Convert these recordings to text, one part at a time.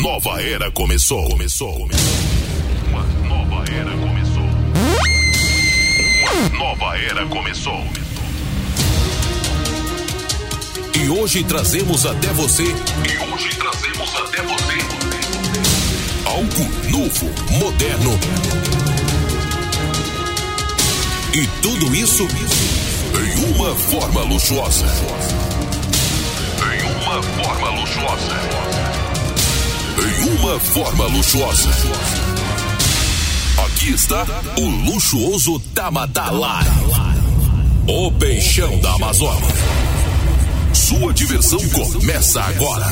nova era começou. Começou. Uma nova era começou. Uma nova era começou. E hoje trazemos até você. E hoje trazemos até você. Algo novo, moderno. E tudo isso em uma forma luxuosa. Em uma forma luxuosa. Uma forma luxuosa. Aqui está o luxuoso Tamadala. O peixão da Amazônia. Sua diversão começa agora.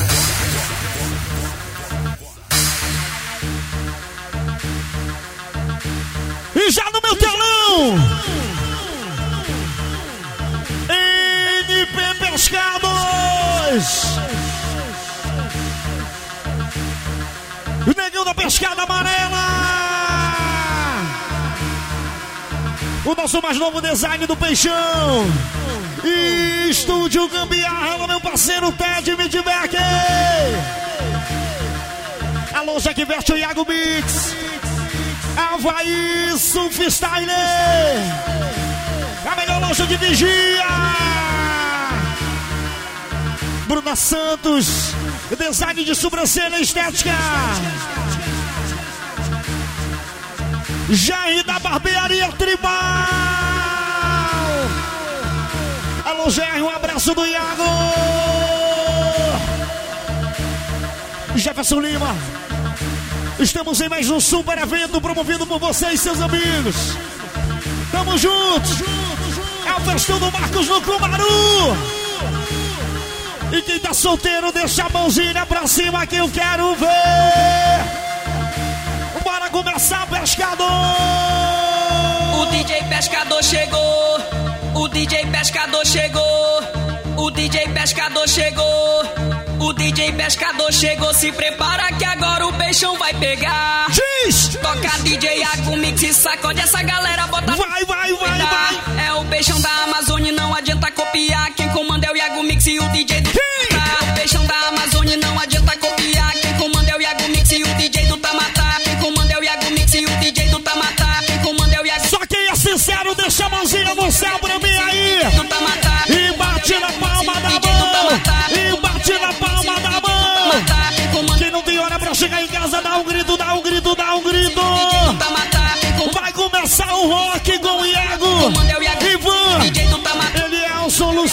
E já no meu telão, NP Pescados. Da pescada amarela. O nosso mais novo design do peixão. E Estúdio Gambiarra, meu parceiro Ted Midbeck. Alô, Jack Verte, o Iago Mix. Havaí Surfstyle. A melhor loja de vigia. Bruna Santos. Design de sobrancelha estética. Jair da Barbearia Tribal. Alô, Jair, um abraço do Iago. Jefferson Lima. Estamos em mais um super evento promovido por vocês, seus amigos. Tamo juntos. É o festão do Marcos no Cumaru. E quem tá solteiro, deixa a mãozinha pra cima que eu quero ver. Começar, pescador. O DJ Pescador chegou. O DJ Pescador chegou. O DJ Pescador chegou. O DJ Pescador chegou. Se prepara que agora o peixão vai pegar. Diz! Toca DJ Iago Mix e sacode essa galera. Bota Vai, vai, vai, vai. É o peixão da Amazônia, não adianta copiar. Quem comanda é o Iago Mix e o DJ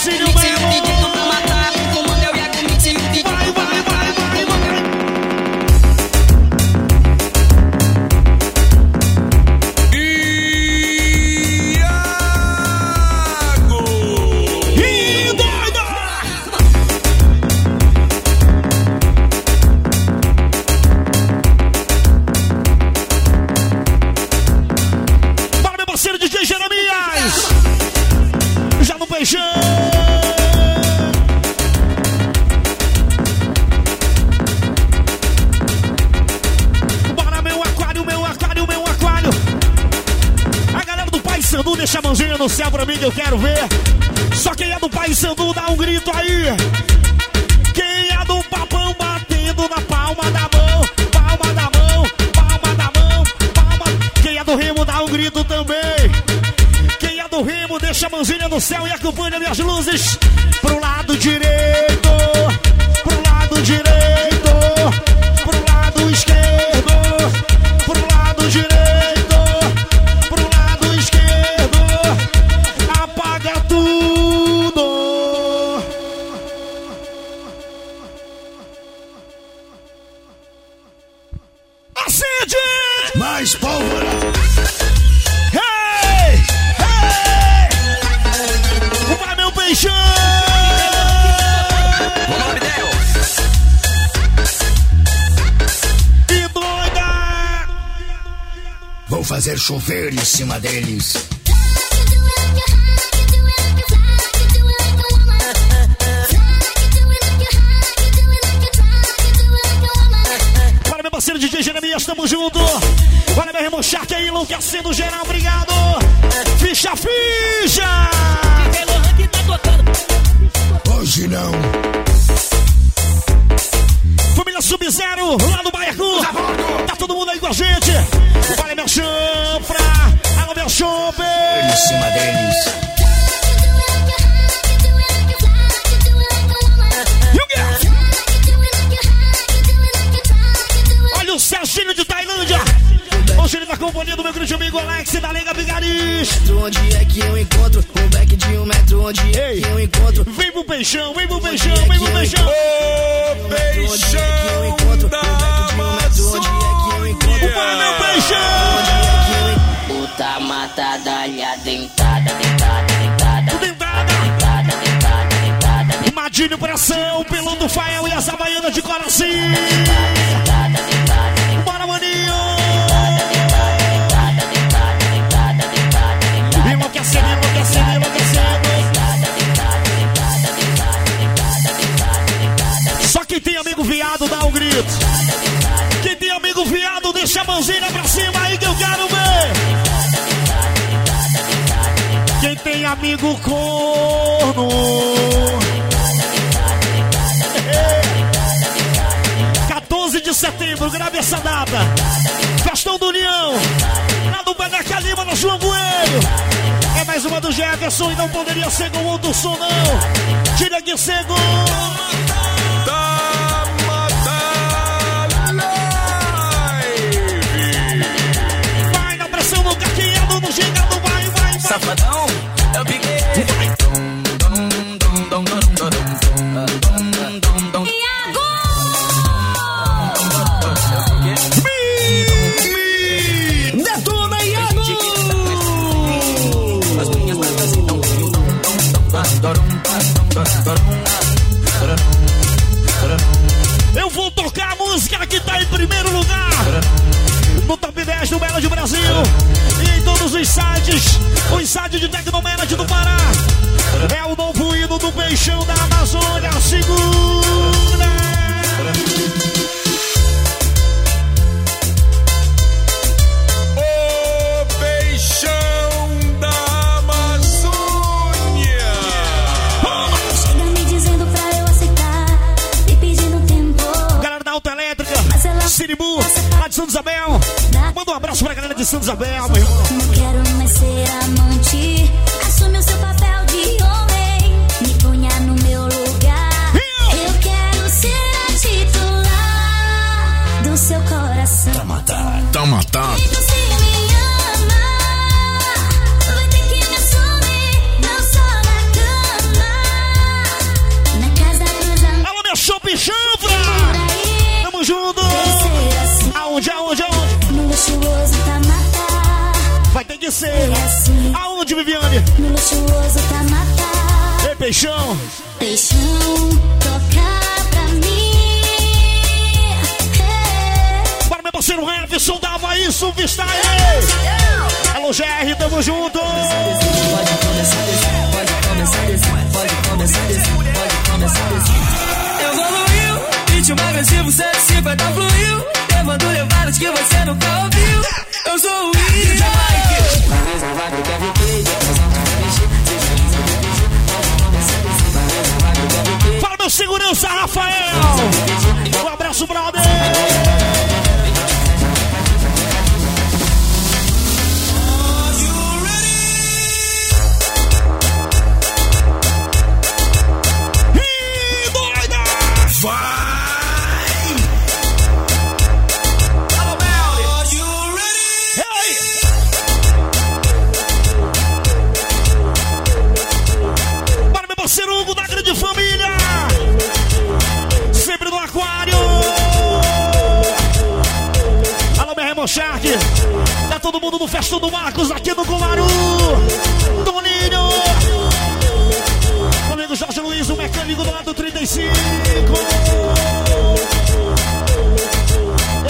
é o no céu e acompanha minhas luzes pro lado direito, cima deles. Para meu parceiro DJ Jeremias, tamo junto! Para meu irmão Shark aí, enlouquecendo geral, obrigado! Ficha, ficha! Grande amigo Alex da Liga Vigaris. Onde é que eu encontro um back de um metro? Onde é que eu encontro? Vem pro peixão, vem pro peixão, vem pro peixão. Ô, Onde é que eu peixão encontro da um back de um metro? Onde é que eu encontro? Bora, meu Amazônia. peixão. Puta matada, olha dentada, dentada, dentada, Dentada. dentada, dentada, dentada, Madinho Pressão, piloto Fael e as Havaianas de coração. Viado dá um grito. Quem tem amigo viado, deixa a mãozinha pra cima aí que eu quero ver. Quem tem amigo corno. 14 de setembro, grave essa data. Festão do União. Lá do Beneca Lima, na João Coelho. É mais uma do Jefferson e não poderia ser com outro som, não. Tira aqui, cego. Safadão, minhas patas então Eu vou tocar a música que tá em primeiro lugar. No top 10 do Melody Brasil. Os sites. Os de Tecnomelody do Pará. É o novo hino do Peixão da Amazônia. Segura. O peixão da Amazônia. Chega me dizendo pra eu aceitar pedindo tempo. Galera da Autoelétrica. Mas ela Siribu, lá de Santa Isabel. Manda um abraço pra galera de Santa Isabel, meu irmão. Ser amante. Luxuoso tá matar. Ei, Peixão. Peixão, toca pra mim. Hey. Para meu parceiro Jefferson da Havaí, Vista Alô, GR, tamo junto. Evoluiu, ritmo agressivo 150 fluiu. Levando levadas que você nunca ouviu. Eu sou o William segurança, Rafael. Um abraço, brother. Shark! Tá todo mundo no Festão do Marcos aqui no Comaru! Toninho! Comigo Jorge Luiz, o mecânico do lado 35!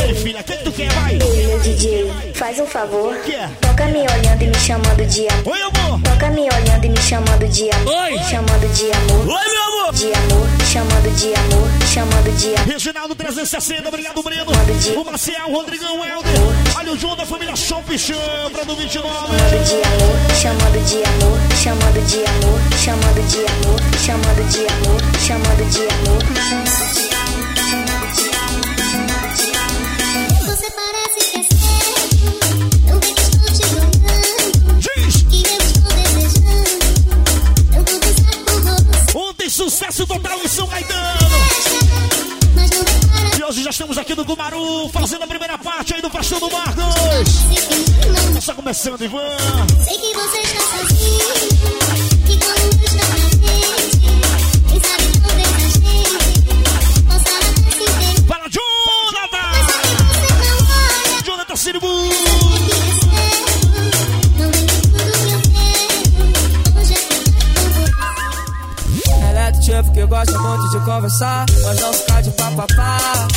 Ei, filha, quem tu quer, vai? DJ, faz um favor. Que é? Toca me olhando e me chamando de amor. Oi, amor! Toca me olhando e me chamando de amor. Oi. Chamando de amor. Oi, meu amor! De amor. Chamando de amor. Chamando de amor. Reginaldo 360, obrigado, Breno. O Marcial, Rodrigão, Helder. Olha o João da família Show Pichambra do 29. Chamando de amor. Chamando de amor. Chamando de amor. Chamando de amor. Chamando de amor. Chamando de amor. Sucesso total em São Caetano. E hoje já estamos aqui no Gumaru, fazendo a primeira parte aí do Pastor do Marcos. Está começando, Ivan. Sei que você está sozinho. Gosta muito de conversar, mas não ficar de papapá.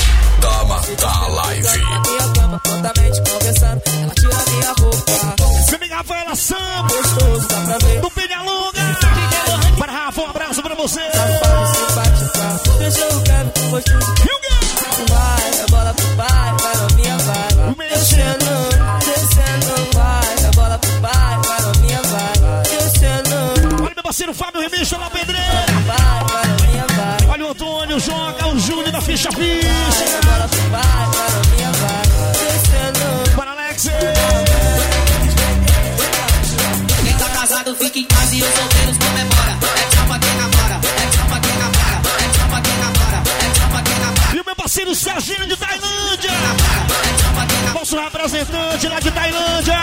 Representante lá de Tailândia.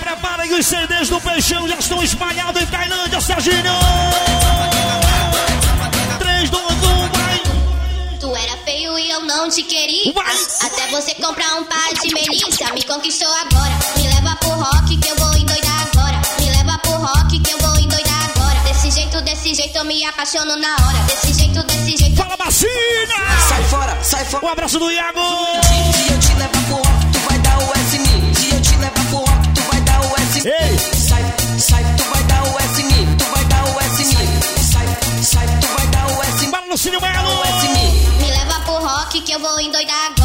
Prepara aí os CDs do Peixão, já estão espalhados em Tailândia, Serginho. 3, 2, 1, vai. Tu era feio e eu não te queria. Vai. Até você comprar um par de melissa. Me conquistou agora. Me leva pro rock que eu vou endoidar agora. Me leva pro rock que eu vou endoidar agora. Desse jeito, desse jeito eu me apaixono na hora. Desse jeito, desse jeito. Fala, Bacina. Sai fora, sai fora. Um abraço do Iago. Se eu te levar pro Ei. Sai, sai, tu vai dar o S em mim. Tu vai dar o S em mim. Sai, sai, tu vai dar o S em mim. Bora, Lucinho Melo. Me leva pro rock que eu vou endoidar agora.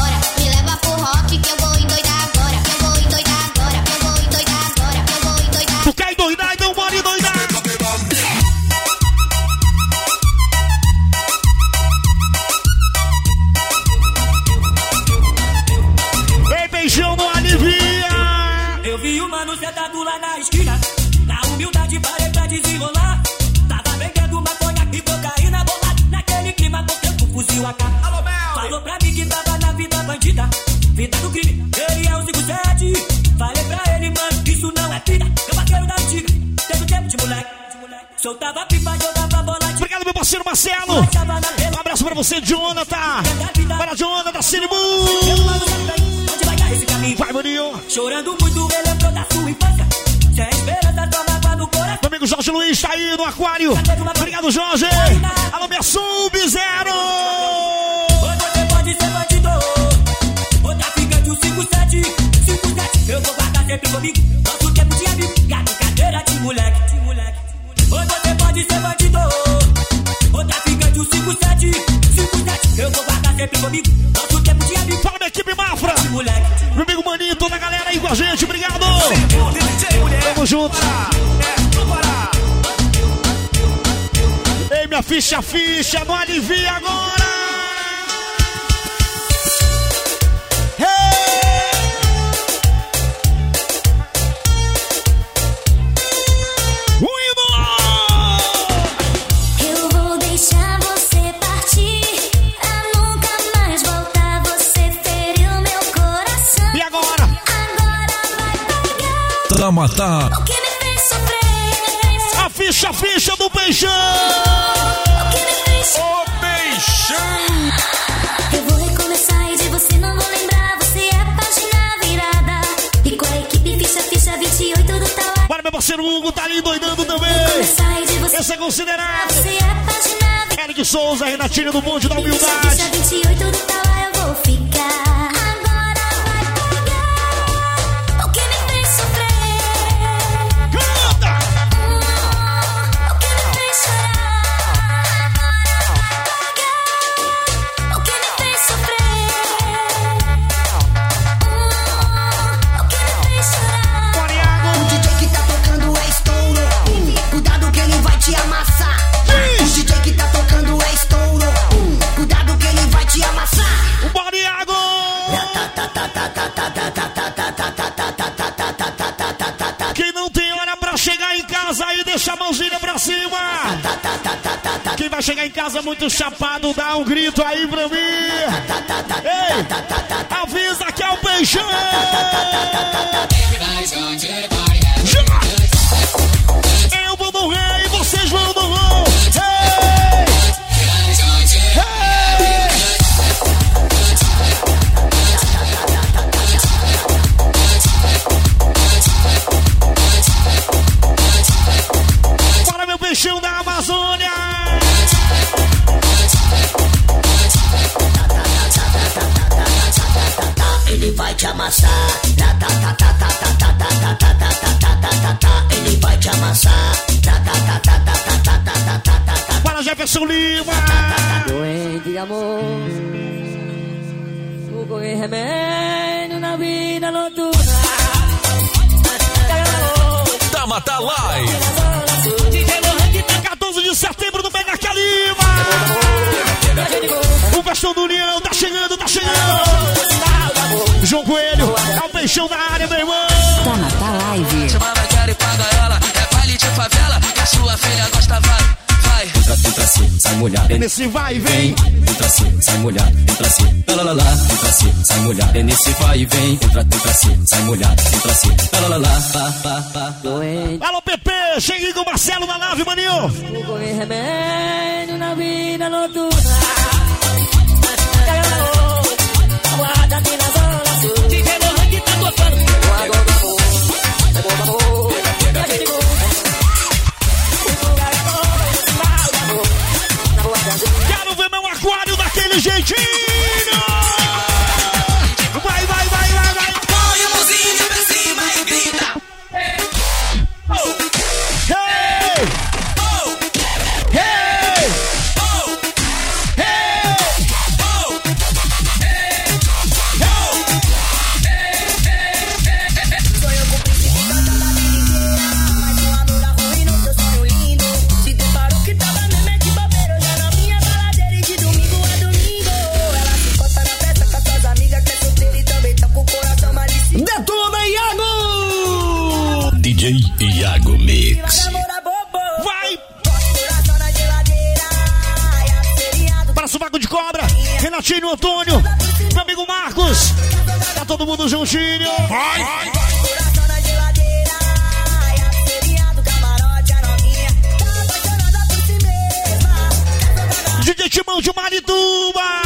Soltava pipa, jogava bola de Obrigado, meu parceiro Marcelo. Um abraço pra você, Jonathan. Para Jonathan. Onde vai Maninho. Chorando muito, relembrou da sua infância. Sem esperança, só mágoa no coração. Meu amigo Jorge Luiz tá aí no aquário. Obrigado, Jorge. Alô, minha Sub-Zero. Você pode ser bandido, ou traficante, o 57, 57. Eu vou guardar sempre comigo, nosso tempo de amigo, e a brincadeira de moleque, de moleque. Ou você pode ser bandido, ou traficante, o 57, 57. Eu vou guardar sempre comigo, nosso tempo de amigo, Fala, minha equipe Mafra. Meu amigo Maninho, toda a galera aí com a gente. Obrigado. Tamo junto. Ei, minha ficha, ficha. Não alivia agora. Da o que me fez sofrer. A ficha, ficha do beijão. O que me fez chorar. Eu vou recomeçar e de você não vou lembrar. Você é a página virada. E com a equipe ficha, ficha 28 do Tauá. Bora, meu parceiro Hugo, tá ali doidando também. E. Esse é considerado. Você é a página virada. Eric Souza, Renatinho do Bonde da Ficha, Humildade. ficha 28 do Tauá eu vou ficar. Vai chegar em casa muito chapado, dá um grito aí pra mim. Ei, avisa que é o beijão. O peixão da área, meu irmão! Tamata Live. Chamava cara e paga ela. É baile de favela. Que a sua filha gosta, vai, vai. Entra, entra assim, sai molhado. Nesse vai e vem! Entra assim, sai molhado. Entra assim, lá lá lá. Entra assim, sai molhado. É nesse vai e vem. Entra, entra assim, sai molhado. Entra assim, lá lá lá. Pá, pá, pá. Doente. Alô, Pepe! Cheguei com o Marcelo na nave, maninho! Vou correr remédio na vida noturna. Guarda aqui na Quero ver meu aquário daquele jeitinho! Por si mesma. DJ Timão de Marituba!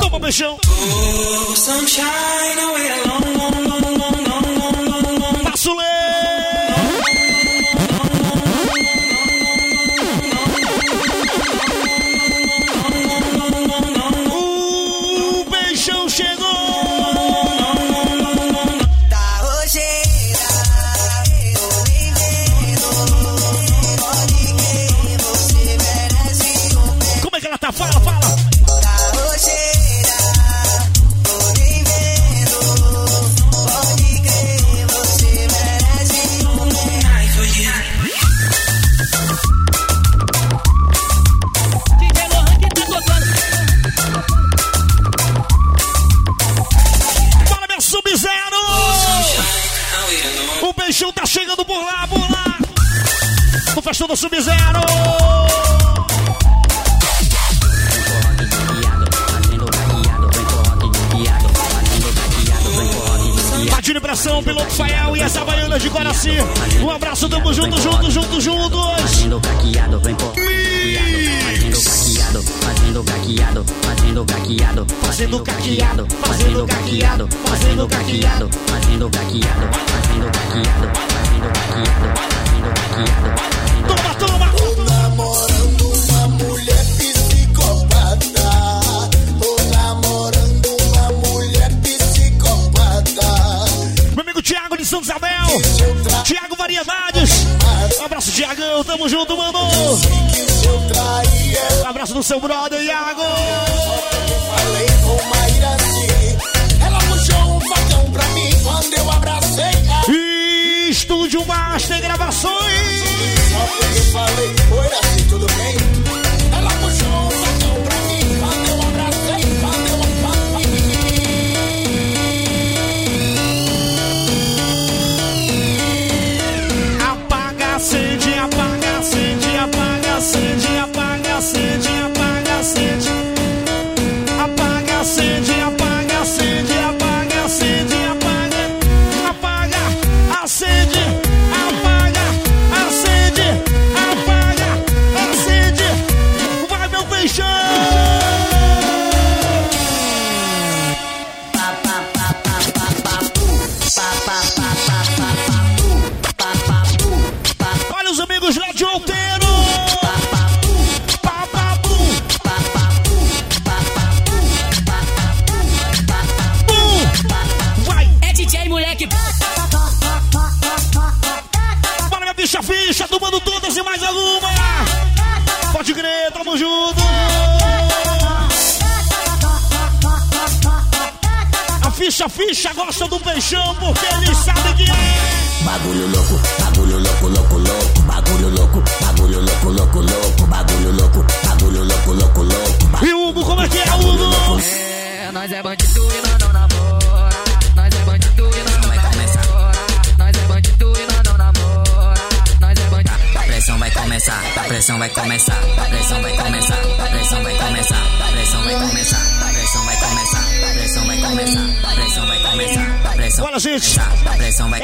Toma, beijão! Sunshine away long, long, long, Festão do Sub-Zero! Padilha Pressão, piloto Fael e as Havaianas de Guaraci. Um abraço, tamo junto, junto, junto, juntos! Pô. Fazendo caqueado, fazendo caqueado, fazendo caqueado, fazendo caqueado, fazendo caqueado, fazendo caqueado, fazendo caqueado, fazendo caqueado, fazendo caqueado. Toma, toma! Tô namorando uma mulher psicopata. Tô namorando uma mulher psicopata. Meu amigo Thiago de Santa Isabel. Thiago Variedades. Um abraço, Thiagão. Tamo junto, mano. Um abraço do seu brother, Iago. falei com Mairaci. Ela puxou um facão pra mim quando eu abracei. Estúdio Master Gravações. Só porque falei, oi, assim, tudo bem? A ficha, gosta do peixão porque eles sabem que é. Bagulho louco, bagulho louco, louco, louco, bagulho louco, bagulho louco, louco, louco, bagulho louco, bagulho louco, louco, louco. E Hugo, como é que é, Hugo? É, nós é bandido e nós não namora. Nós é bandido e nós não namora. Nós é bandido e nós não namora. Nós é bandido. A pressão vai começar, a pressão vai começar, a pressão vai começar, a pressão vai começar, a pressão vai começar, Presa, presa, Bora, gente!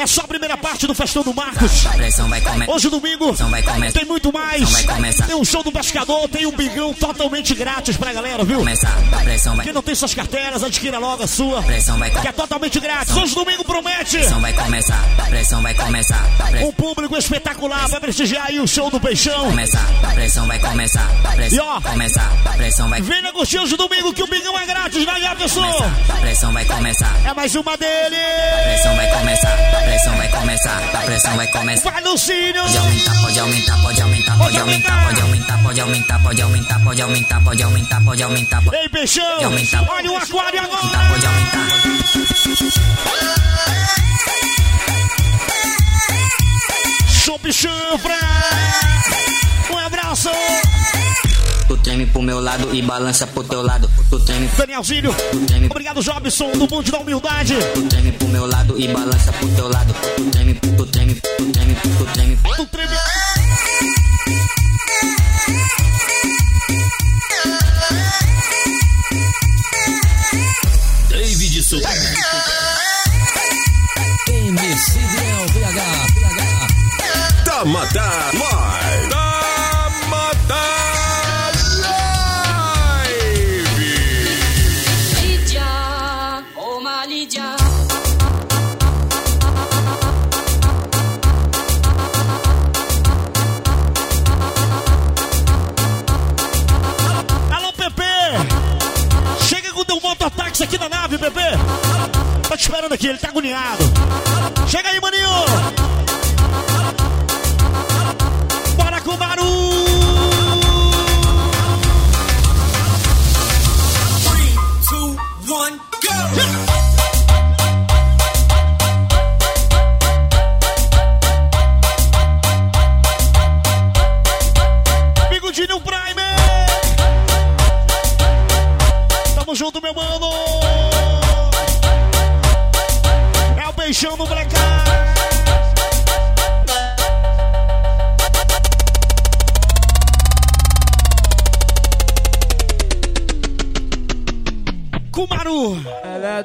É só a primeira parte do Festão do Marcos. Hoje, domingo, tem muito mais. Tem um show do pescador, tem um bigão totalmente grátis pra galera, viu? Quem não tem suas carteiras, adquira logo a sua. Que é totalmente grátis. Hoje, domingo, promete! Um público espetacular vai prestigiar aí o show do Peixão. E ó, vem na hoje, domingo, que o bigão é grátis, vai, né, pessoa. É mais um uma dele. A pressão vai começar, a pressão vai começar, a pressão vai começar. Vai, Lucínio. Pode aumentar, pode aumentar, pode aumentar, pode aumentar, pode aumentar, pode aumentar, pode aumentar, pode aumentar, pode aumentar, pode aumentar, Ei, Peixão. aumentar. Olha o aquário agora. pode aumentar. Chope chanfra. Um abraço. Tu treme pro meu lado e balança pro teu lado. Tu treme, Danielzinho. tu treme, Obrigado, Jobson, do Bonde da Humildade. tu treme pro meu lado e balança pro teu lado. Tu treme, tu treme, tu treme, tu treme. Tu treme. David Super. MCDL VH, VH. Tamatá bebê. Tô te esperando aqui, ele tá agoniado. Chega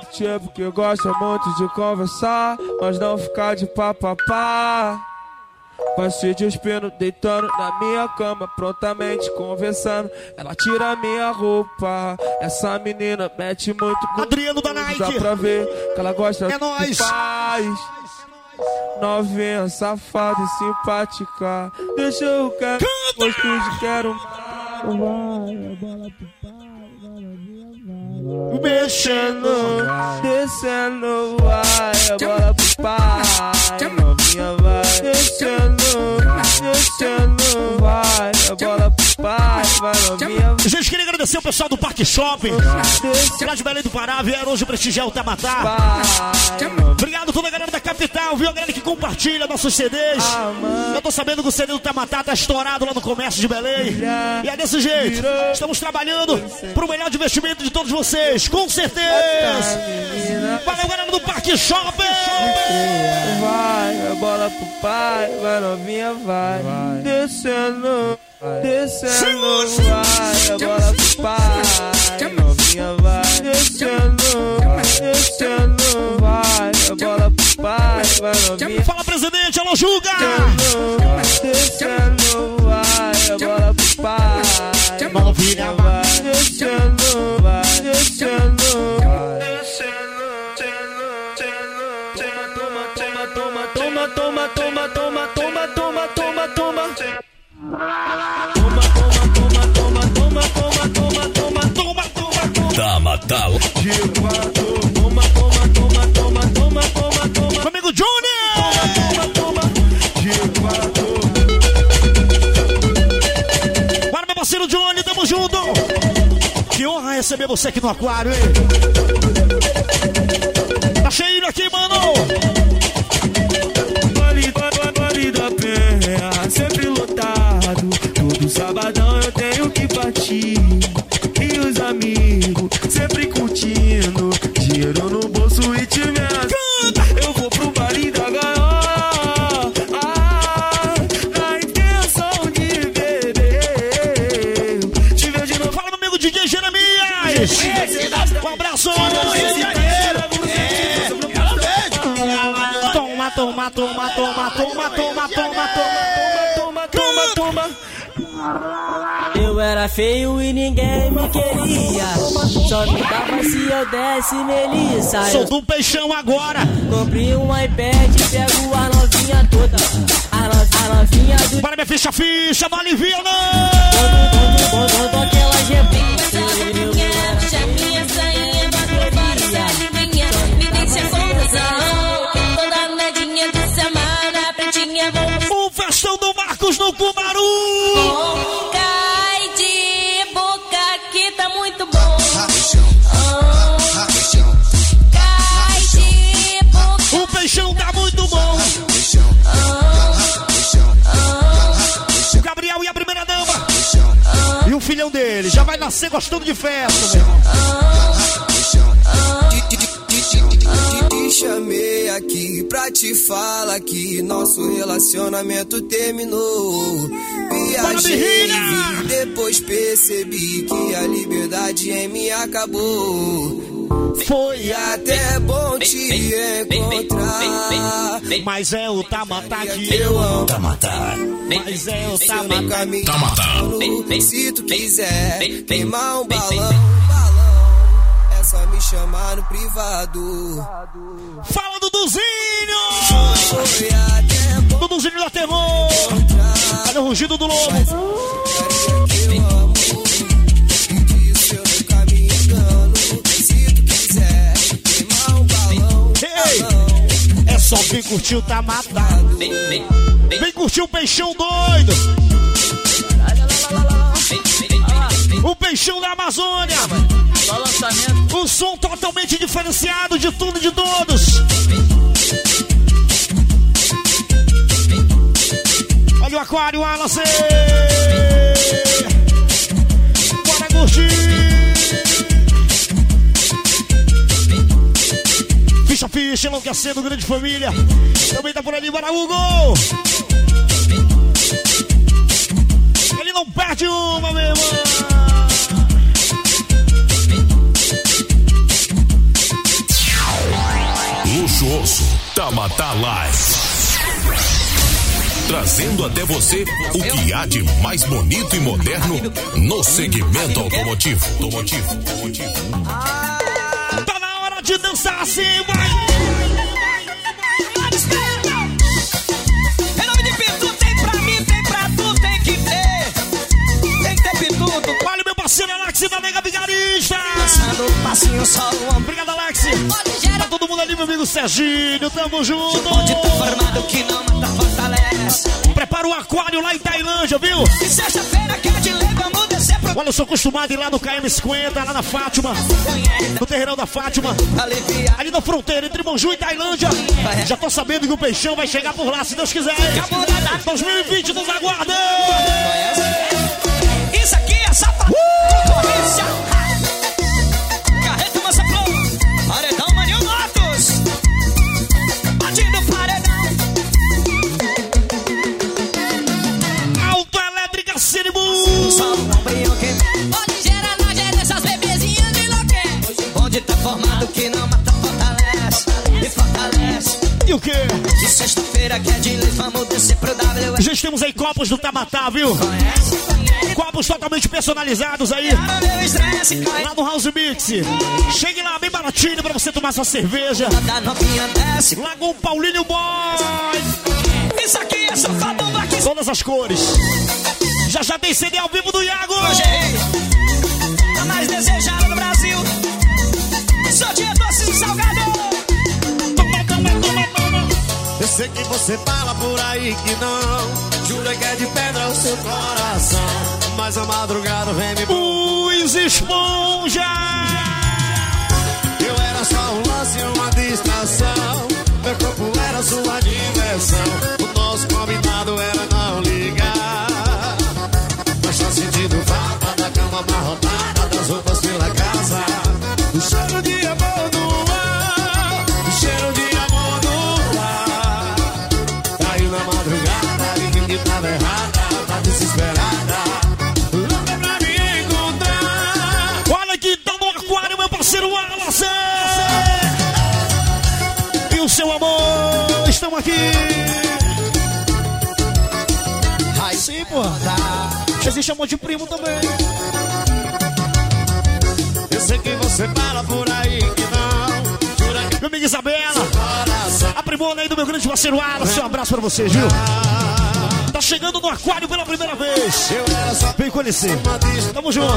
tipo que gosta muito de conversar, mas não ficar de papapá. Vai se despindo, deitando na minha cama, prontamente conversando. Ela tira minha roupa. Essa menina mete muito com Adriano da Nike. Dá pra ver que ela gosta É nóis. que faz. Novinha, safada e simpática. Deixa eu quero, gosto de quero mais. Vai, a bola pro pai, Mexendo, descendo, vai, a bola pro pai, novinha vai, descendo, descendo, vai, a bola pro vai, vai. Gente, queria agradecer o pessoal do Parque Shopping. Lá de Belém do Pará, vieram hoje prestigiar o Tamatá. Obrigado a toda a galera da capital, viu? A galera que compartilha nossos CDs. Eu tô sabendo que o CD do Tamatá tá estourado lá no comércio de Belém. E é desse jeito. Estamos trabalhando pro melhor investimento de todos vocês, com certeza. Valeu, galera do Parque Shopping. Vai, a bola pro pai, vai, novinha vai, descendo, Descendo vai, agora vai, novinha vai. Descendo vai, descendo vai, agora vai, vai novinha. Fala presidente, alô Julga! Descendo vai, agora vai, novinha vai. Descendo Toma, toma. Toma, toma, toma, toma, toma, toma, toma. toma, toma, toma, Toma, toma, toma. toma, toma, toma, toma. Amigo Johnny! parceiro Johnny, tamo junto! Que honra receber você aqui no Aquário, hein? Era feio e ninguém me queria. Só me dava se eu desse melissa. Sou do peixão agora. Comprei um iPad e pego a novinha toda. A, no, a novinha do. Para minha ficha, ficha! Quando, quando, nascer gostando de festa, meu. Te chamei aqui pra te falar que nosso relacionamento terminou. Viajei, vi, depois percebi que a liberdade em mim acabou. Foi até bom te encontrar. Mas é o Tamatá que eu amo. Tamatá. Mas é o Tamatá. caminho. Tamatá. Se tu quiser queimar um balão, balão, é só me chamar no privado. Fala, Duduzinho! Duduzinho da Terror! Olha o rugido do lobo! Ei! É só vir curtir o Tamatá. Vem curtir o peixão doido! O peixão da Amazônia! Um som totalmente diferenciado de tudo e de todos! Olha o aquário, Wallace! Bora curtir! Ficha, enlouquecendo, grande família! Também tá por ali, bora, Hugo! Ele não perde uma, meu irmão! Luxuoso Tamatá Live. Trazendo até você o que há de mais bonito e moderno no segmento automotivo. automotivo. automotivo. De dançar assim, vai! Em nome de Pitu, tem pra mim, tem pra tu, tem que ter. Tem que ter pituto. Olha o meu parceiro Alex da Mega Vigarista! Dançando passinho só o. Obrigado, Alex! Tá todo mundo ali, meu amigo Serginho, tamo junto! Onde tá formado que não mata, fortalece. Prepara o aquário lá em Tailândia, viu? E sexta-feira que é de pro Olha, eu sou acostumado a ir lá no KM50, lá na Fátima, no terreirão da Fátima, ali na fronteira entre Monju e Tailândia. Já tô sabendo que o peixão vai chegar por lá, se Deus quiser. 2020 nos aguarda! Isso aqui é safado. Concorrência. Carreta Mansa Flow. Paredão Maninho Motos. Batido paredão. Autoelétrica Ciribu! Só formado que não mata, fortalece. E fortalece. E o quê? De sexta-feira que é de lei, vamos descer pro W. Já temos aí copos do Tamatá, viu? Conhece? Copos totalmente personalizados aí. Estresse. Lá no House Mix. Chegue lá, bem baratinho pra você tomar sua cerveja. O Paulinho Boy. Isso aqui é safado, Marquinhos. Todas as cores. Já já tem CD ao vivo do Iago. Hoje, a mais desejada Eu sei que você fala por aí que não. Jura que é de pedra o seu coração. Mas a madrugada vem me Luiz Esponja! Eu era só um lance, uma distração. Meu corpo era sua diversão. O nosso combinado era não ligar. Mas tá sentindo falta da cama amarrotada, aqui! Ai, sim, pô. Existe amor de primo também. Eu sei que você fala por aí que não. Jura que Meu amigo Isabela, a primona aí do meu grande parceiro Wallace. Um abraço pra vocês, viu? Tá chegando no aquário pela primeira vez. Vem conhecer. Tamo junto.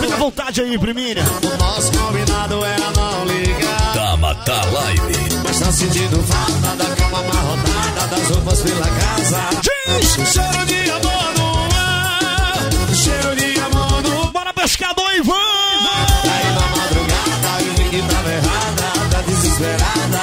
Fica à vontade aí, priminha. O nosso combinado era não ligar. Dama da Live. Mas tá sentindo falta da cama amarrotada, das roupas pela casa. Diz! Cheiro de amor no ar. Cheiro de amor no Bora pescador Ivan! Aí na madrugada eu vi que tava errada, tá desesperada.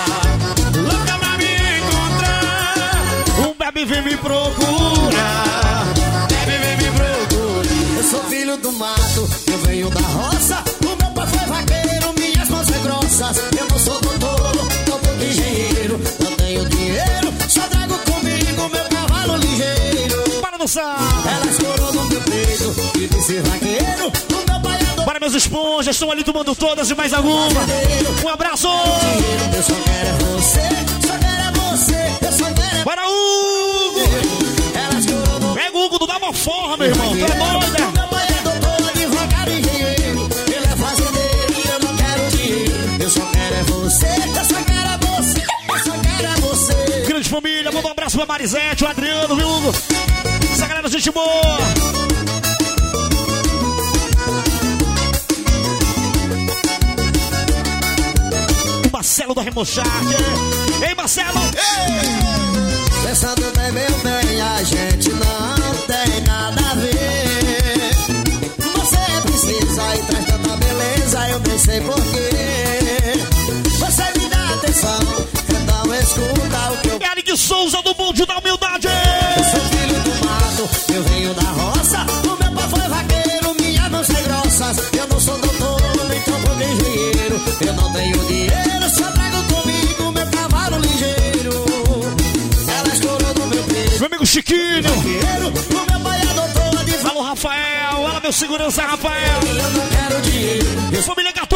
Louca pra me encontrar. Um bebe vem me procurar. Bebe, vem me procura. Eu sou filho do mato, eu venho da roça. Ela escorou no meu peito e disse vaqueiro. Meu é Para meus esponjas, estão ali tomando todas e mais alguma. Um abraço! eu só quero é você, só quero é você, eu só quero é Para Hugo! Pega o Hugo do Dama Forra, meu irmão. Tu é doida? Meu pai doutor, advogado engenheiro. Ele fazendeiro eu não quero dinheiro. Eu só quero você, eu só quero você, eu só quero você. Grande família, manda um abraço pra Marisete, o Adriano, viu, Hugo? Gente boa! Marcelo da Remochade. Ei, Marcelo! Pensando bem, meu bem, a gente não tem nada a ver. Você precisa e traz tanta beleza, eu nem sei porquê. Você me dá atenção, então escuta o que eu Eric Souza do Bonde da Humildade! Chiquinho! Alô, Rafael! Olha meu segurança, Rafael! Eu não quero dinheiro. Família Gato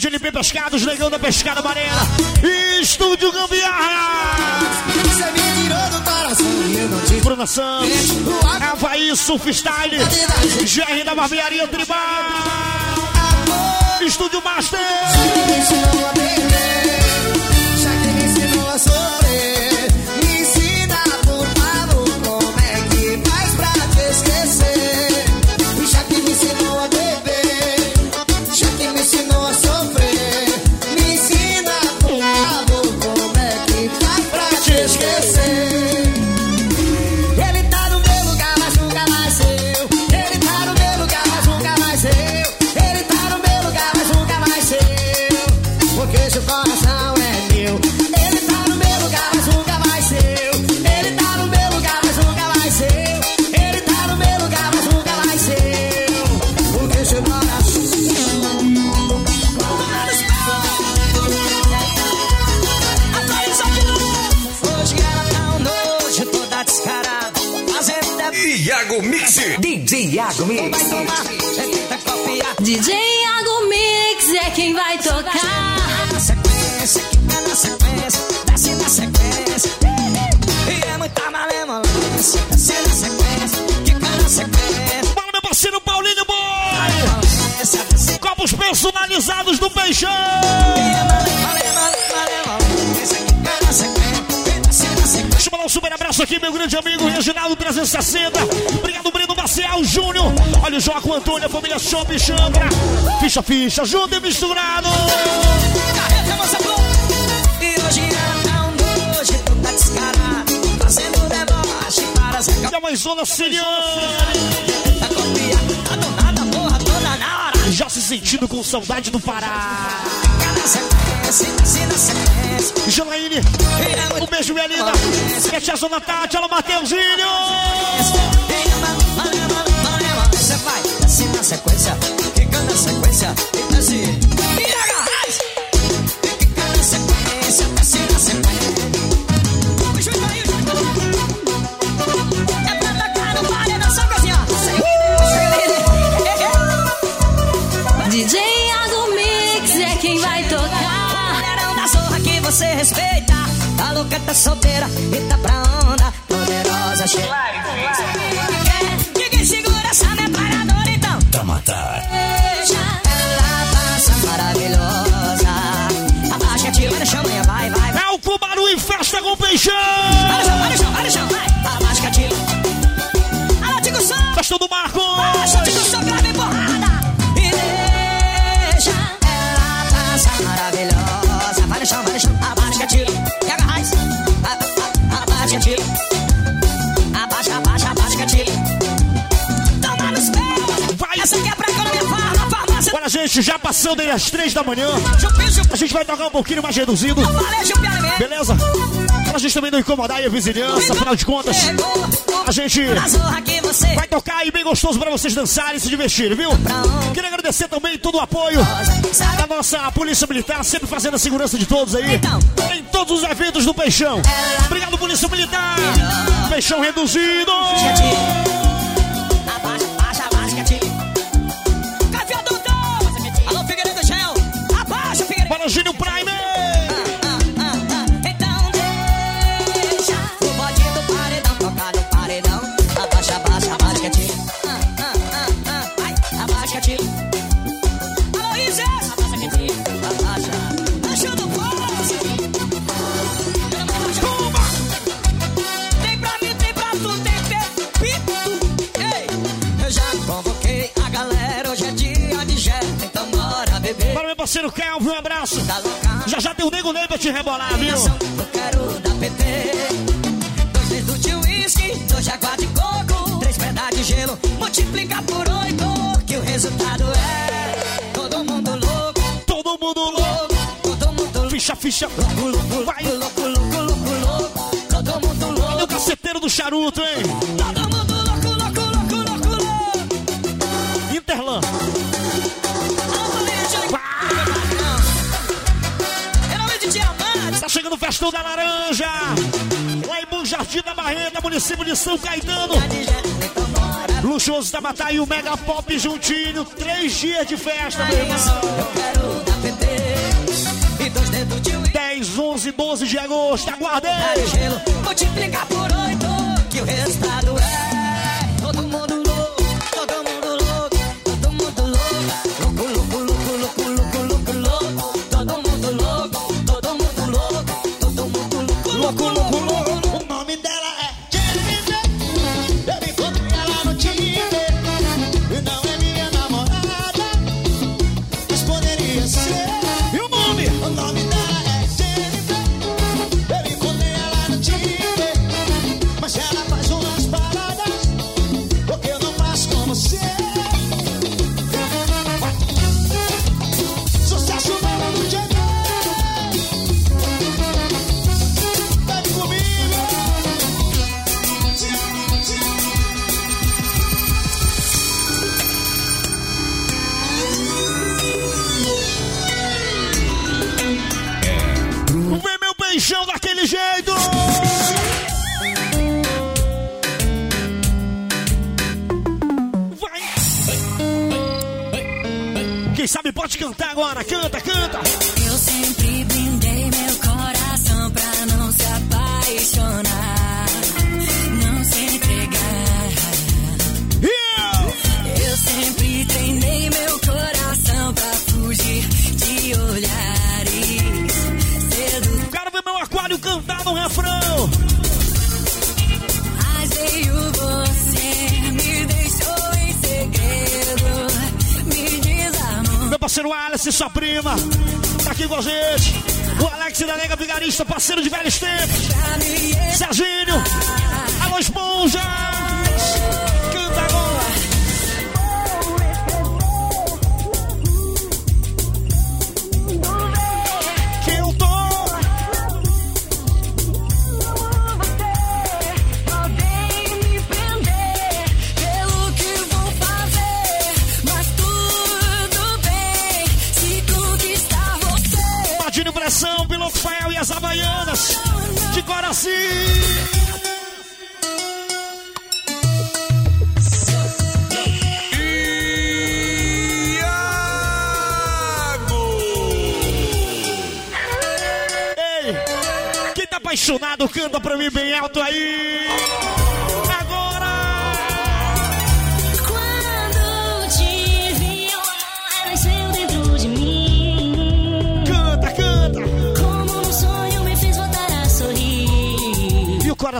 de LP Pescados, negão da pescada amarela. Estúdio Gambiarra! Você me tirou do coração e eu não te Bruna Santos, Havaí Surfstyle, GR da Barbearia Tribal, Estúdio Master. 360. Obrigado, Breno Marcial Júnior. Olha o Joaquim Antônio, a família Shop Chambra. Ficha, ficha, junto e misturado. Carrega nossa. E hoje ela tá um tá fazendo deboche para Zé E a mãezona Siriane. Tá donada, porra toda na hora. Já se sentindo com saudade do Pará. Janaíne, um beijo, minha linda. Mete a zona Tati, ela Mateuzinho. Solteira. e já passando aí as três da manhã. A gente vai tocar um pouquinho mais reduzido. Beleza? Pra gente também não incomodar aí a vizinhança, afinal de contas, a gente vai tocar aí bem gostoso pra vocês dançarem e se divertirem, viu? Queria agradecer também todo o apoio da nossa Polícia Militar, sempre fazendo a segurança de todos aí. Em todos os eventos do Peixão. Obrigado, Polícia Militar. Peixão reduzido. Fala, Júnior Prime! Parceiro Calvin, um abraço. Tá? Já já tem o Nego Ney pra te rebolar, viu? Eu quero dar PT. Dois dedos de uísque, dois jaguar de coco, três pedras de gelo, multiplica por oito, que o resultado é todo mundo louco, Todo mundo louco. todo mundo louco, Ficha, ficha. louco, Vai. louco, louco, louco, louco, todo mundo Olha o louco, caceteiro do charuto, hein? todo mundo louco, louco, louco, louco, louco. Interlan. Diamantes, chegando o festão da laranja. Lá em Bom Jardim da Barreta, município de São Caetano. Luxuoso da Batalha e o Mega Pop juntinho. Três dias de festa, meu irmão. Eu quero dar PT. E dois dedos de uísque. 10, 11, 12 de agosto. Aguardei. Gelo, multiplica por oito, que o resultado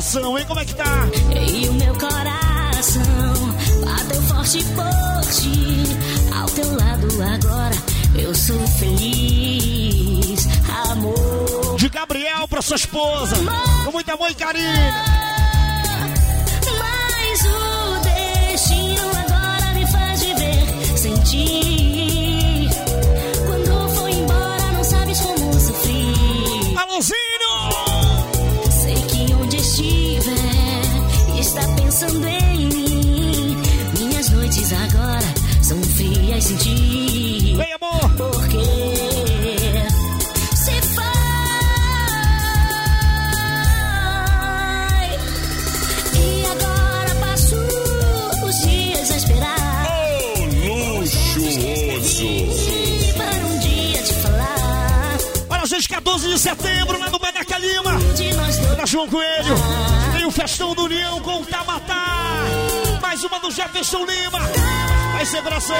coração, hein? Como é que tá? E o meu coração bateu forte por ti. Ao teu lado agora eu sou feliz, amor. De Gabriel pra sua esposa. Com muito amor e carinho. Ti. Vem, amor! Porque se vai. E agora passo os dias a esperar. Luxuoso. Para um dia te falar. Olha, gente, 14 de setembro, lá no Beneca Lima. De nós dois. Da João Coelho. Tem o Festão do União com o Tamatá. Mais uma do Jefferson Lima. Vai ser você.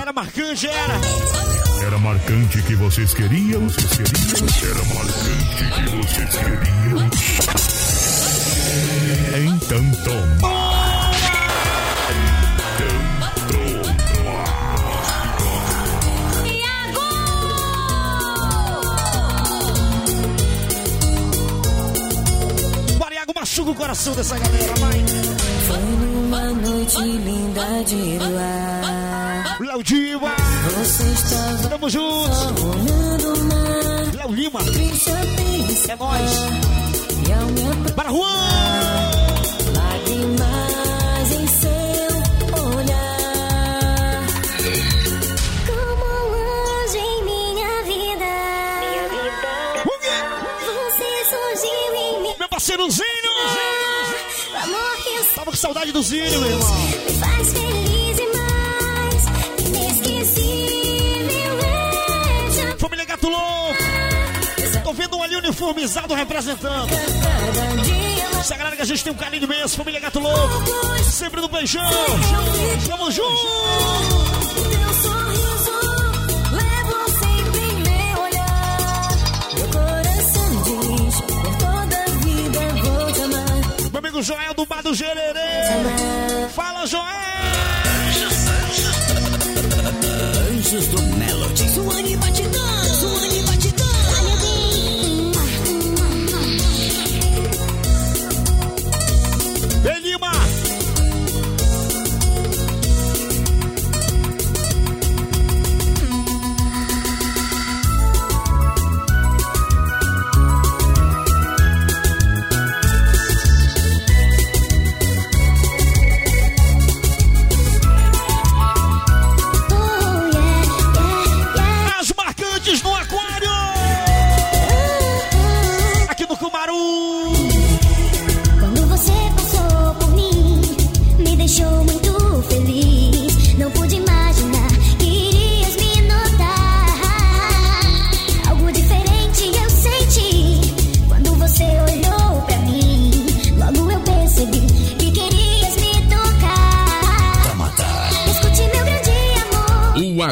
Era marcante, era. Era marcante que vocês queriam, vocês queriam. Era marcante que vocês queriam. Então toma. Machuca o coração dessa galera, vai. Foi numa noite linda de luar. Léo Diva. Você estava Tamo juntos. só olhando o mar. Léo Lima. É nóis. Para Juan. lágrimas em seu olhar. Como luz em minha vida. Você surgiu em mim. Meu parceiro saudade do Zinho, meu irmão. me faz feliz e mais inesquecível é te Família Gato Louco. Tô vendo um ali uniformizado representando. Essa galera que a gente tem um carinho imenso, família Gato Louco. Sempre no beijão. Tamo junto. Amigo Joel do Bar do Gererê. Fala, Joel. Anjos do Melody. Suane batidão,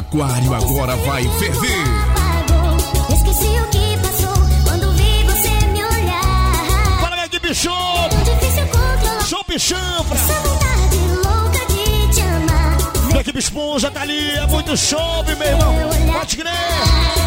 aquário agora vai ferver. Esqueci o que passou quando vi você me olhar. Minha equipe show! Show Pichampra! essa vontade louca de te amar. Minha equipe esponja tá ali, é muito show, meu irmão. Pode crer!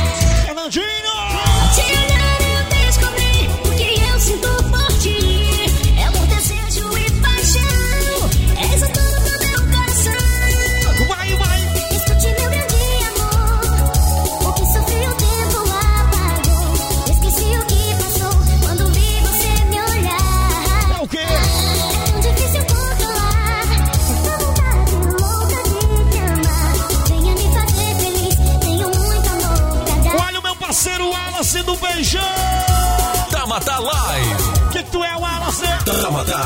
Tamata.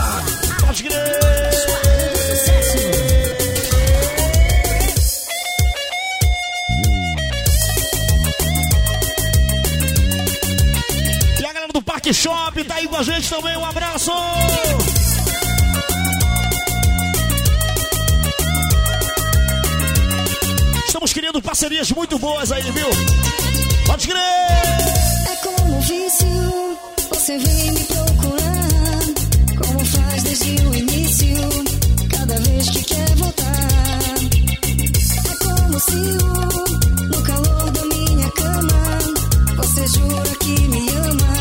Pode crer! E a galera do Parque Shop tá aí com a gente também, um abraço! Estamos criando parcerias muito boas aí, viu? Pode crer! É como um vício, você vem me procurar. O início, cada vez que quer voltar. É como se o, no calor da minha cama, você jura que me ama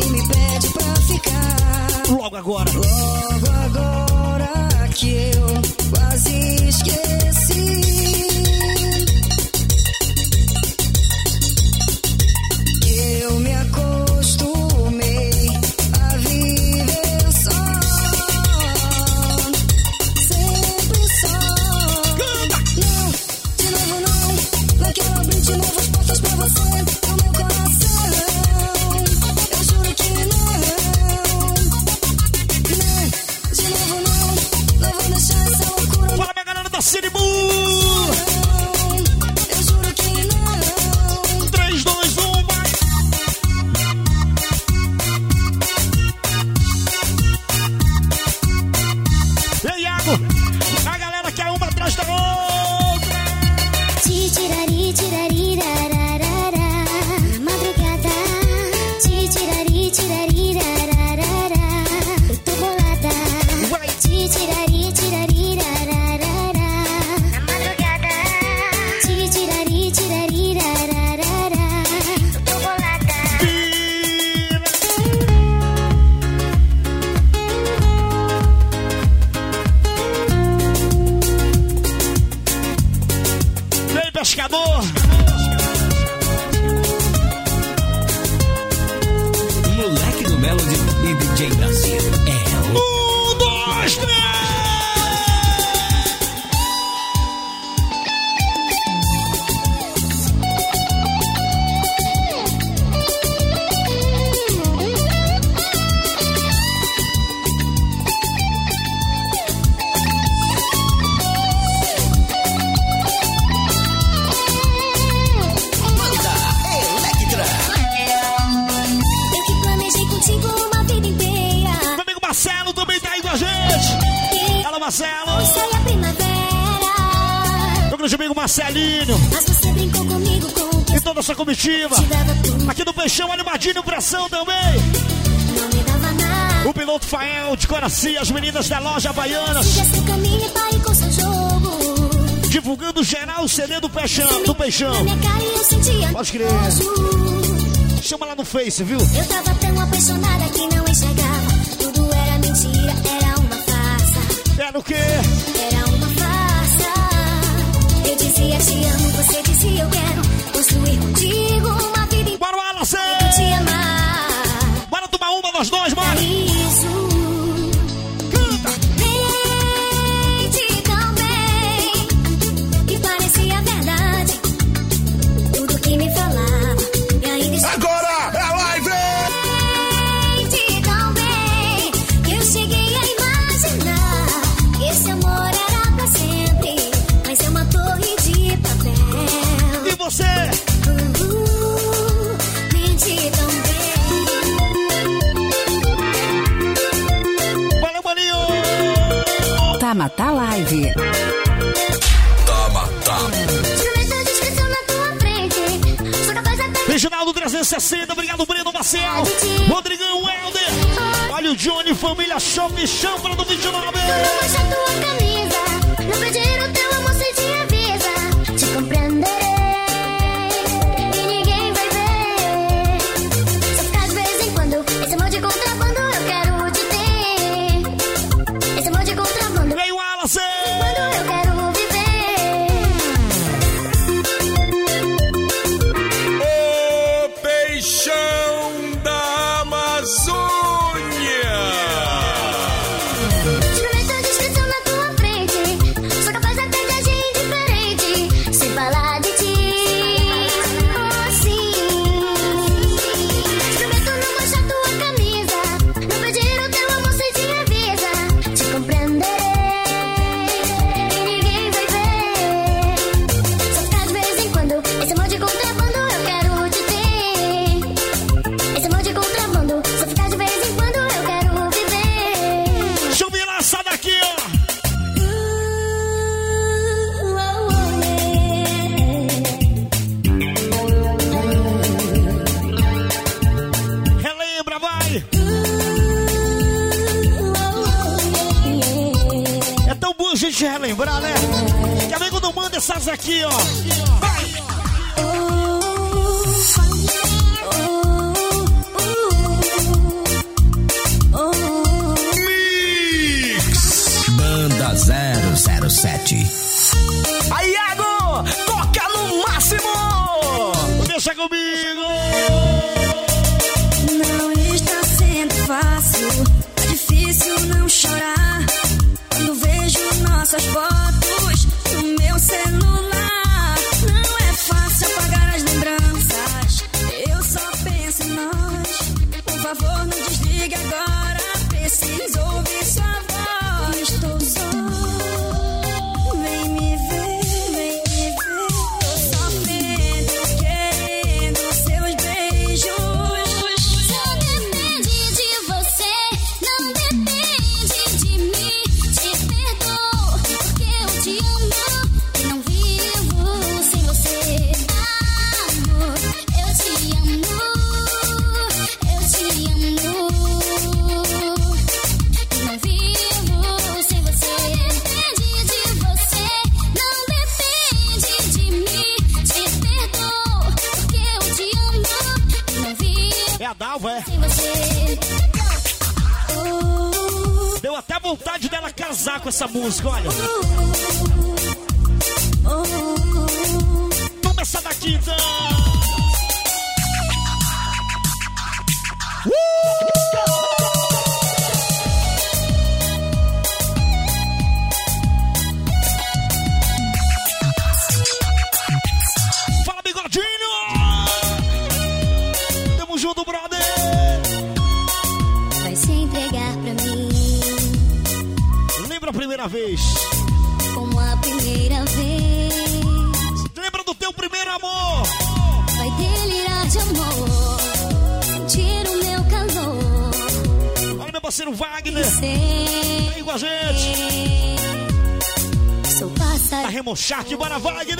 e me pede pra ficar. Logo agora! Logo agora que eu quase esqueci. Essa comitiva! Aqui no Peixão, animadinho, pressão também! O piloto Fael de Coraci, as meninas da loja Baianas, caminho divulgando geral o CD do Peixão. Do Peixão. Pode crer. Chama lá no Face, viu? Eu tava tão apaixonada que não enxergava. Tudo era mentira, era uma farsa. Era o quê? Era uma farsa. Eu dizia te amo, você dizia eu quero construir contigo uma vida! nove. Toma, toma. Reginaldo 360, obrigado Breno Marcel, Rodrigão Helder, olha o Johnny, família Shopping Chambra do 29. Não chart, bora vai!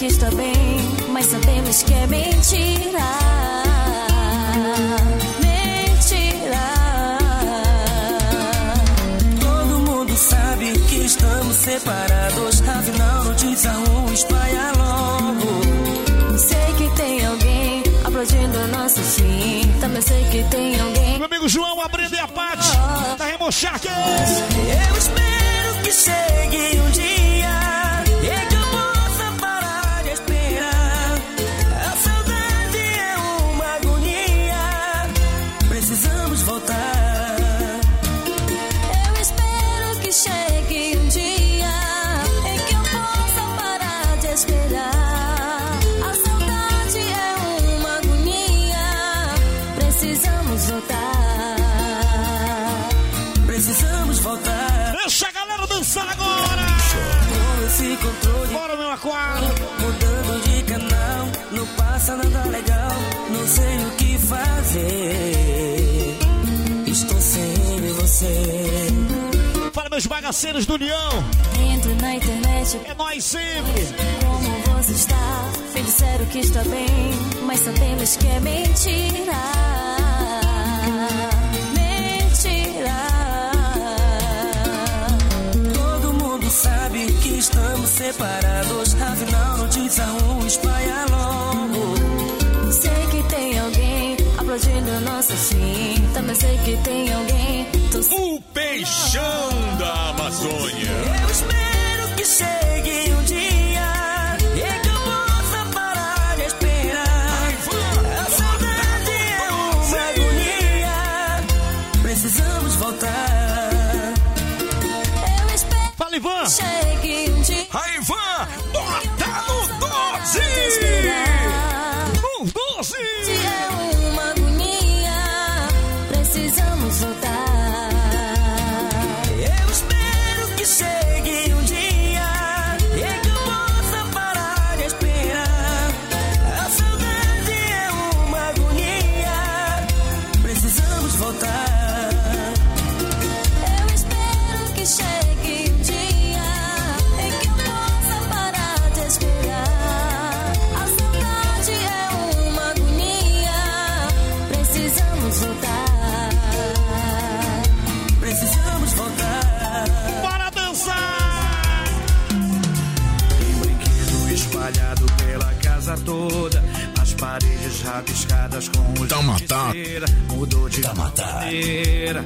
Que está bem, mas sabemos que é mentira. Mentira. Todo mundo sabe que estamos separados. Afinal, notícia ruim espalha logo. Sei que tem alguém aplaudindo o nosso fim. Também sei que tem alguém. Meu amigo João, abrindo a parte da Remochaque. Eu espero Bagaceiros do União! Entro na internet. É nós sempre! Como você está? Me disseram que está bem, mas sabemos que é mentira. Mentira. Todo mundo sabe que estamos separados. Afinal, notícia ruim espalha logo. Sei que tem alguém aplaudindo o nosso fim. Também sei que tem alguém. O peixão da Amazônia. Eu espero que chegue um dia e que eu possa parar de esperar. A saudade é uma agonia. Precisamos voltar. Eu espero Fala, Ivan! que chegue Tama, de tá. Mudou de maneira.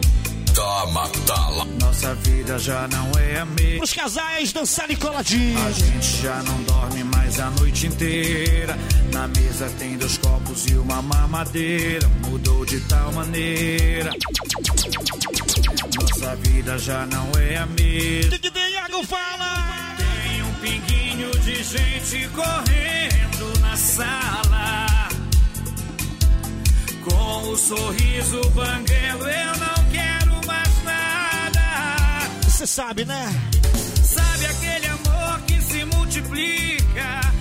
Toma, tala. Nossa vida já não é a mesma. Os casais dançarem coladinho. A gente já não dorme mais a noite inteira. Na mesa tem dois copos e uma mamadeira. Mudou de tal maneira. Nossa vida já não é a mesma. Que Iago fala! Tem um pinguinho de gente correndo na sala. Com o sorriso banguelo, eu não quero mais nada. Você sabe, né? Sabe aquele amor que se multiplica?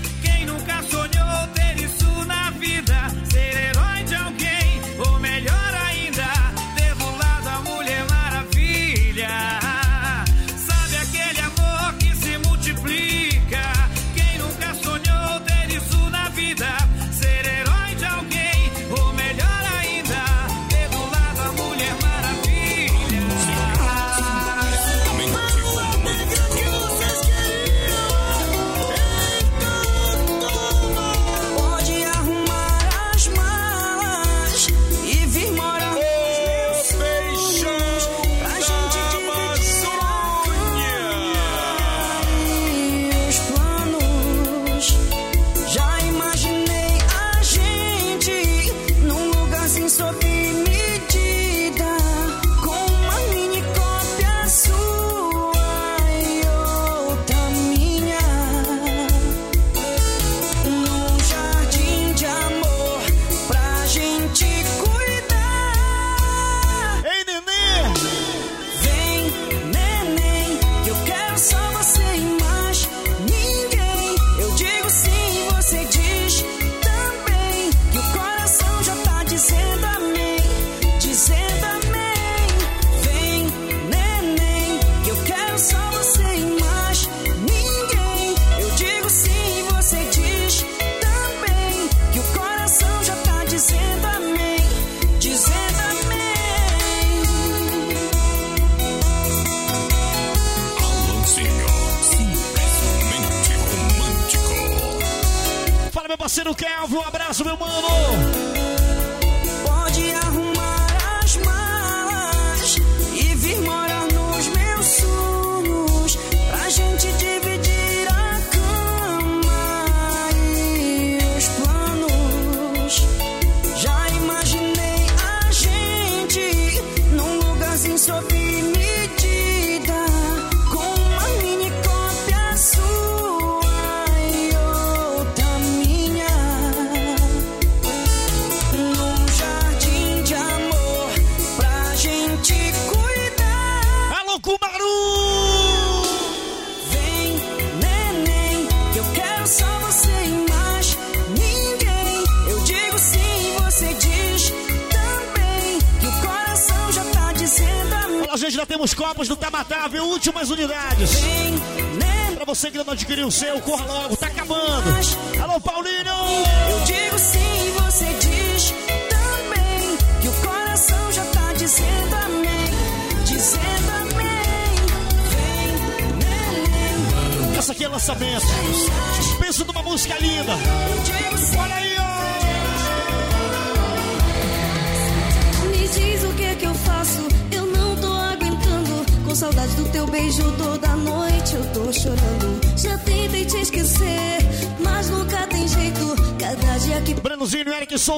Seu, corra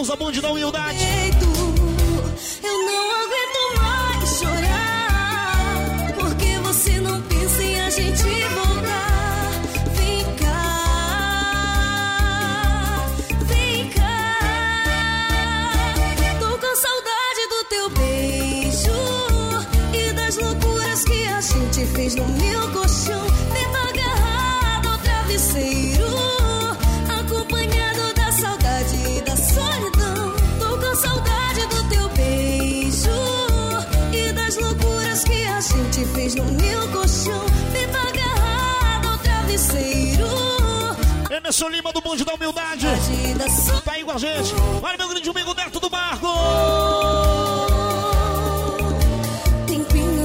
Souza, bonde da humildade. eu não aguento mais chorar. Porque você não pensa em a gente voltar. Vem cá, vem cá. Tô com saudade do teu beijo e das loucuras que a gente fez no meu colchão. Emerson Lima do bonde da humildade. Tá aí com a gente. Olha meu grande amigo Neto do Marco. Tem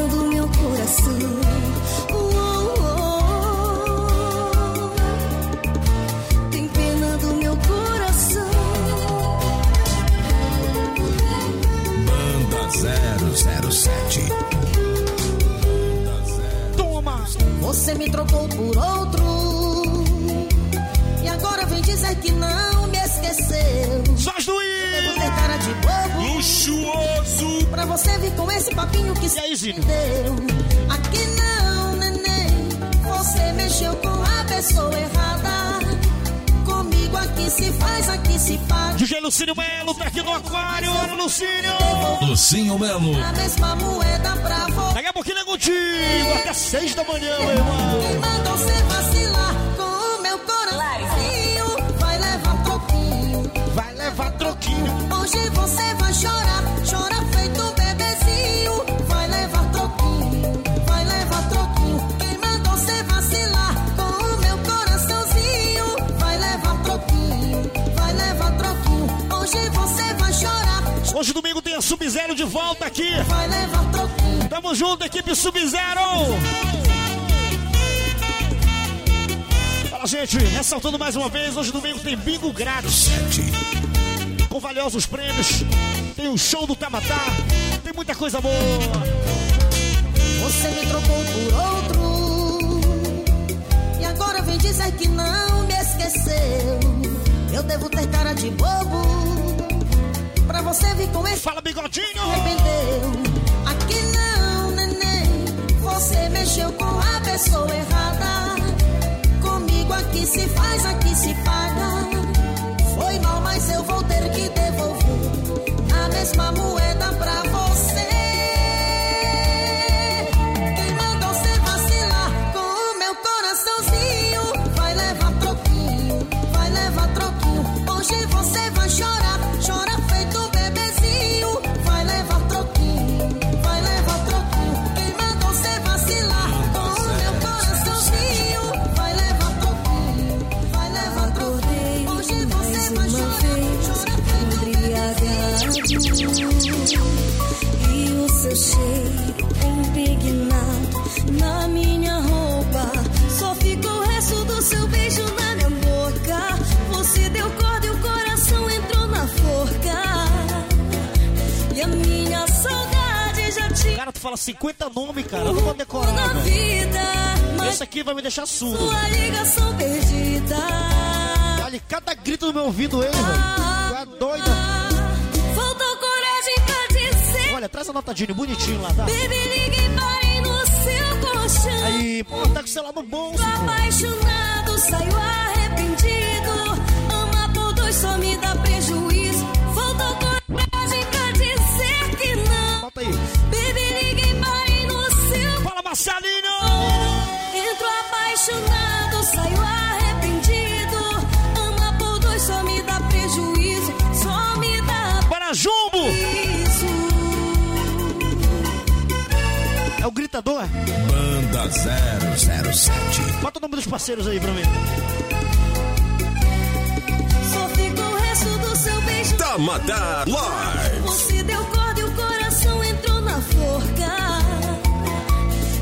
do meu coração. Tem pena do meu coração. Banda 007. Toma! Você me trocou por outro. Esse papinho que se deu. Aqui não, neném. Você mexeu com a pessoa errada. Comigo aqui se faz, aqui se paga. DJ Lucínio Melo tá aqui no aquário. Olha, Lucínio. Lucinho Melo. A mesma moeda pra você. Daqui a pouquinho é contigo. Até seis da manhã, meu irmão. Quem mandou você vacilar com o meu coração? Vai levar troquinho. Vai levar troquinho. Hoje você vai chorar, chora Sub-Zero de volta aqui. Tamo junto, equipe Sub-Zero. Fala, gente. Ressaltando mais uma vez, hoje domingo tem bingo grátis. Com valiosos prêmios. Tem o show do Tamatá. Tem muita coisa boa. Você me trocou por outro. E agora vem dizer que não me esqueceu. Eu devo ter cara de bobo. Pra você vir com esse. Fala, bigodinho! Arrependeu. Aqui não, neném. Você mexeu com a pessoa errada. Comigo aqui se faz, aqui se paga. Fala 50 nomes, cara. Eu não vou decorar. Na vida, Esse aqui vai me deixar surdo. sua ligação perdida. Olha, cada grito no meu ouvido, ele, velho. Tu é doida. Faltou coragem pra dizer. Olha, traz a notadinha bonitinho lá, tá? Baby, ligue e no seu colchão. Aí, pô, tá com o celular no bolso, apaixonado, saio arrependido. Ama por dois, só me dá prejuízo. Marcelinho! Entro apaixonado, saio arrependido. Ama por dois, só me dá prejuízo. Só me dá Para Jumbo! prejuízo. É o gritador? Banda 007. Bota o nome dos parceiros aí pra mim. Só fica o resto do seu beijo. Live. Você deu corda e o coração entrou na forca.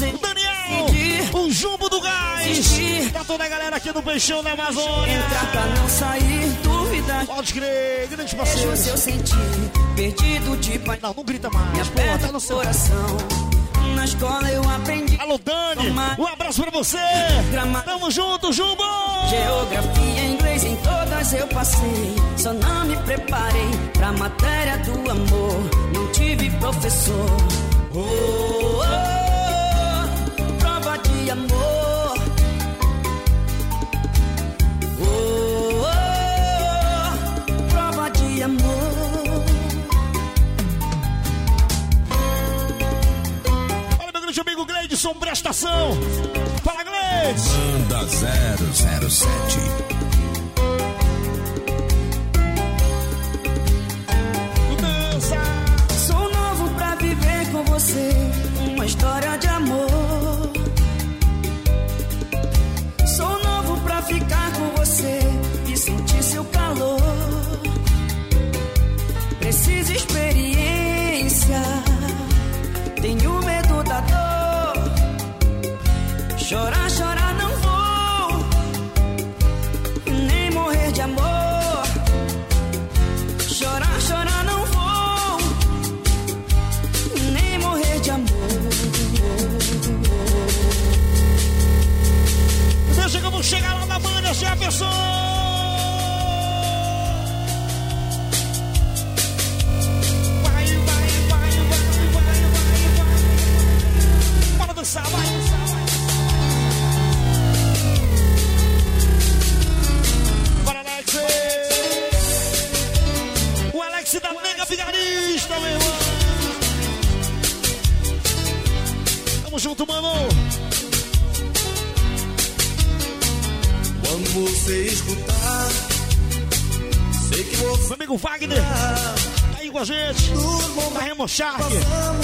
Daniel, o Jumbo do Gás, pra toda a galera aqui do Peixão da Amazônia. Entrar pra não sair. Dúvida. Pode crer, grande Vejo parceiro. se eu sentir. Perdido de paixão. Não, não grita mais. Minha Pô, tá no seu coração. Na escola eu aprendi. Alô, Dani, um abraço pra você. Gramado. Tamo junto, Jumbo. Geografia, inglês, em todas eu passei. Só não me preparei pra matéria do amor. Não tive professor. Oh, oh, oh, prestação. Fala, Gleidson. Banda 007. Chegar lá na banda, Jefferson. Da Remo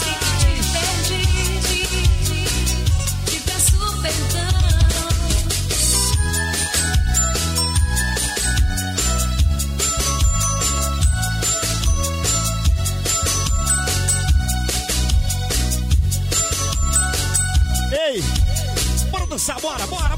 dançar, bora, bora,